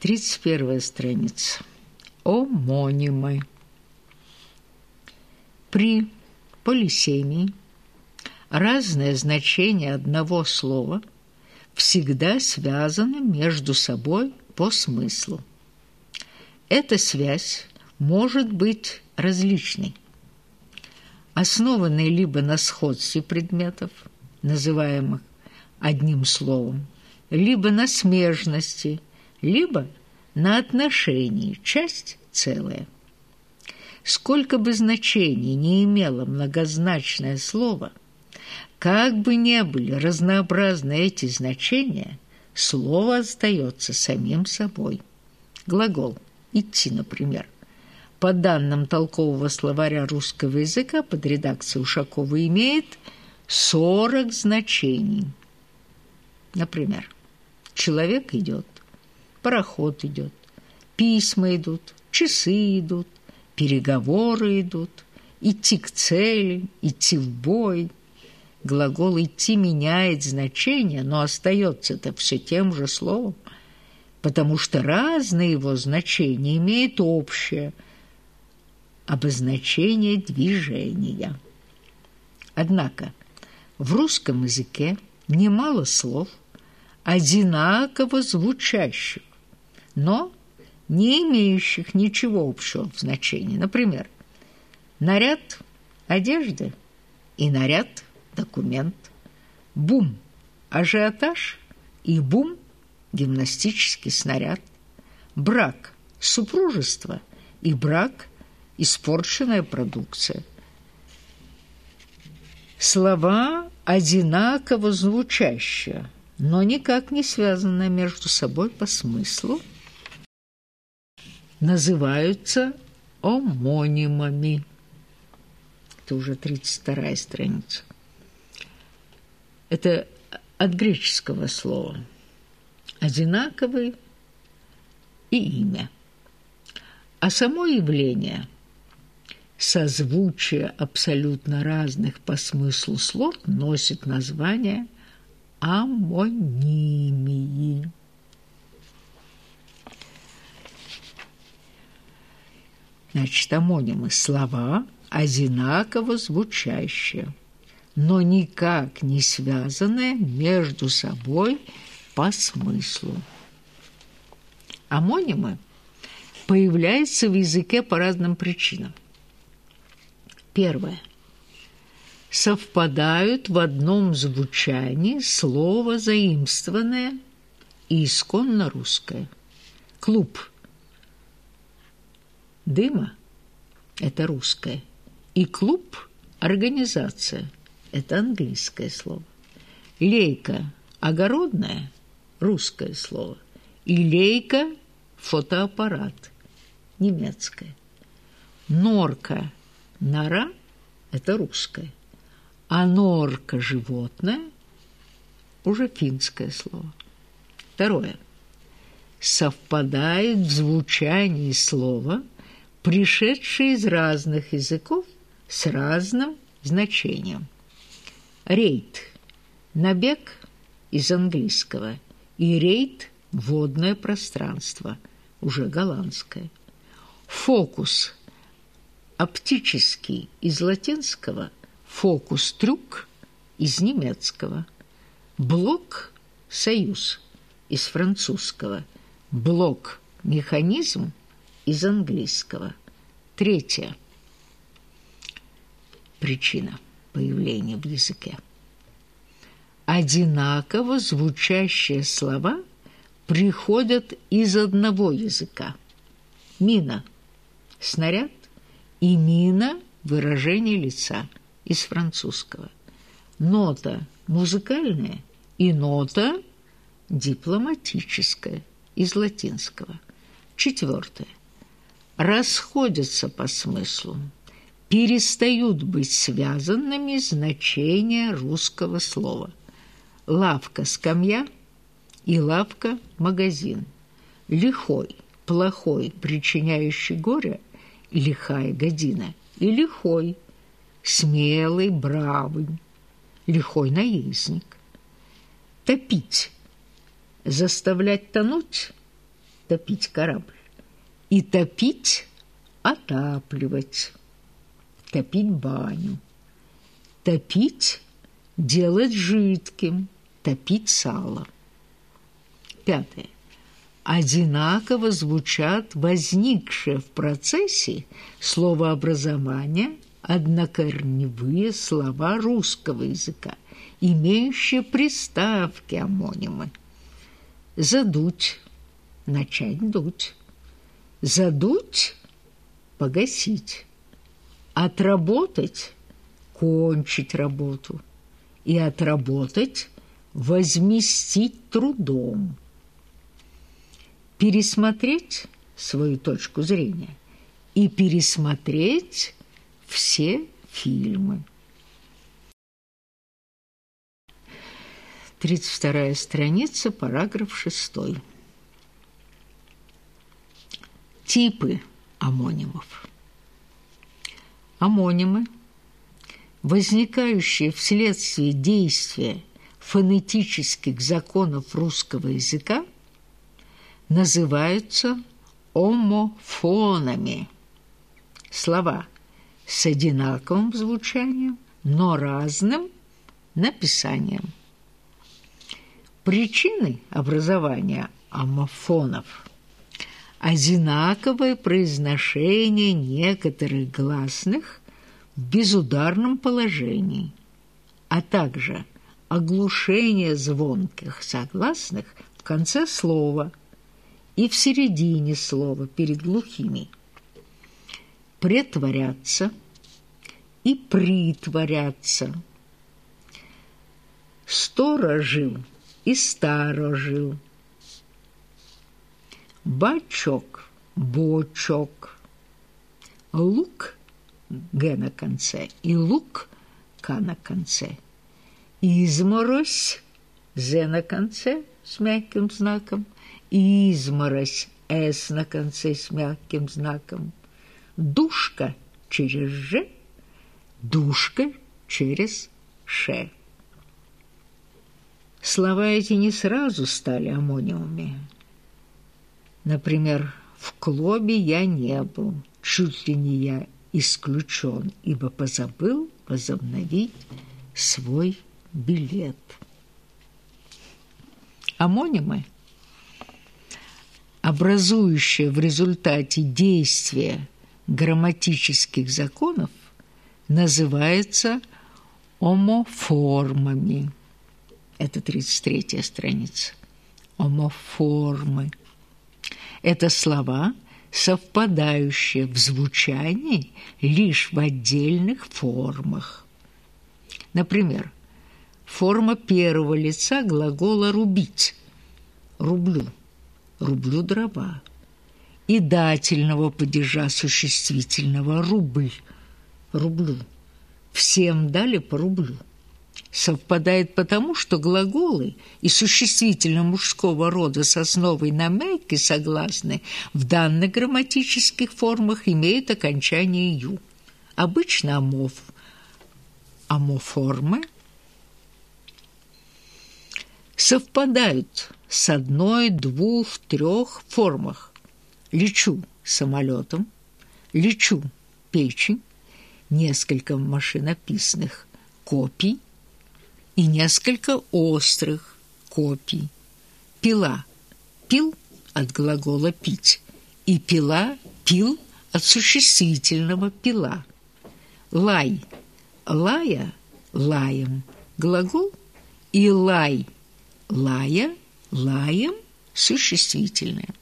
31 страница. Омонимы. При полисемии разное значение одного слова всегда связаны между собой по смыслу. Эта связь может быть различной, основанной либо на сходстве предметов, называемых одним словом, либо на смежности, либо на отношении, часть целая. Сколько бы значений не имело многозначное слово, как бы ни были разнообразны эти значения, слово остается самим собой. Глагол «идти», например. По данным толкового словаря русского языка под редакцией Ушакова имеет 40 значений. Например, человек идет, пароход идет, письма идут, часы идут, переговоры идут, идти к цели, идти в бой. Глагол «идти» меняет значение, но остается это все тем же словом, потому что разные его значения имеют общее обозначение движения. Однако в русском языке немало слов, одинаково звучащих, но не имеющих ничего общего в значении. Например, наряд одежды и наряд документ, бум ажиотаж и бум гимнастический снаряд, брак супружество и брак испорченная продукция. Слова одинаково звучащие, но никак не связанные между собой по смыслу – называются омонимами. Это уже 32 страница. Это от греческого слова. Одинаковый и имя. А само явление – созвучие абсолютно разных по смыслу слов носит название амонимии. Значит, амонимы – слова, одинаково звучащие, но никак не связанные между собой по смыслу. Амонимы появляются в языке по разным причинам. Первое. Совпадают в одном звучании слово заимствованное и исконно русское. Клуб – дыма – это русское, и клуб – организация – это английское слово. Лейка – огородное – русское слово, и лейка – фотоаппарат – немецкое. Норка – нора – это русское, а норка – животное – уже финское слово. Второе. Совпадает в звучании слова – пришедшие из разных языков с разным значением. Рейд – набег из английского, и рейд – водное пространство, уже голландское. Фокус – оптический из латинского, фокус-трюк из немецкого. Блок – союз из французского, блок-механизм – из английского. Третья причина появления в языке. Одинаково звучащие слова приходят из одного языка. Мина – снаряд, и мина – выражение лица из французского. Нота – музыкальная, и нота – дипломатическая из латинского. Четвертое расходятся по смыслу, перестают быть связанными значения русского слова. Лавка – скамья и лавка – магазин. Лихой, плохой, причиняющий горе – лихая година. И лихой, смелый, бравый, лихой наездник. Топить – заставлять тонуть топить корабль. И топить – отапливать, топить баню. Топить – делать жидким, топить сало. Пятое. Одинаково звучат возникшие в процессе словообразования однокорневые слова русского языка, имеющие приставки амонимы. Задуть – начать дуть. Задуть – погасить. Отработать – кончить работу. И отработать – возместить трудом. Пересмотреть свою точку зрения и пересмотреть все фильмы. 32 страница, параграф 6. Типы амонимов. Амонимы, возникающие вследствие действия фонетических законов русского языка, называются омофонами. Слова с одинаковым звучанием, но разным написанием. Причины образования амофонов – одинаковое произношение некоторых гласных в безударном положении, а также оглушение звонких согласных в конце слова и в середине слова перед глухими. Претворяться и притворяться. Сторожил и старожил – бачок, бочок, лук г на конце и лук к на конце, изморозь з на конце с мягким знаком, изморозь с на конце с мягким знаком, душка через ж, душка через ш. Слова эти не сразу стали амонимами. Например, в клубе я не был, чуть ли не я исключен, ибо позабыл возобновить свой билет. Амонимы, образующие в результате действия грамматических законов, называются омоформами. Это 33-я страница. Омоформы – это слова, совпадающие в звучании лишь в отдельных формах. Например, форма первого лица глагола «рубить» – «рублю», «рублю дрова» и дательного падежа существительного «рубль», «рублю». Всем дали по рублю совпадает потому, что глаголы и существительно мужского рода с основой на «мейке» согласны в данных грамматических формах имеют окончание «ю». Обычно амоф, амоформы совпадают с одной, двух, трех формах. Лечу самолетом, лечу печень, несколько машинописных копий – и несколько острых копий. Пила – пил от глагола «пить», и пила – пил от существительного «пила». Лай – лая – лаем, глагол, и лай – лая – лаем – существительное.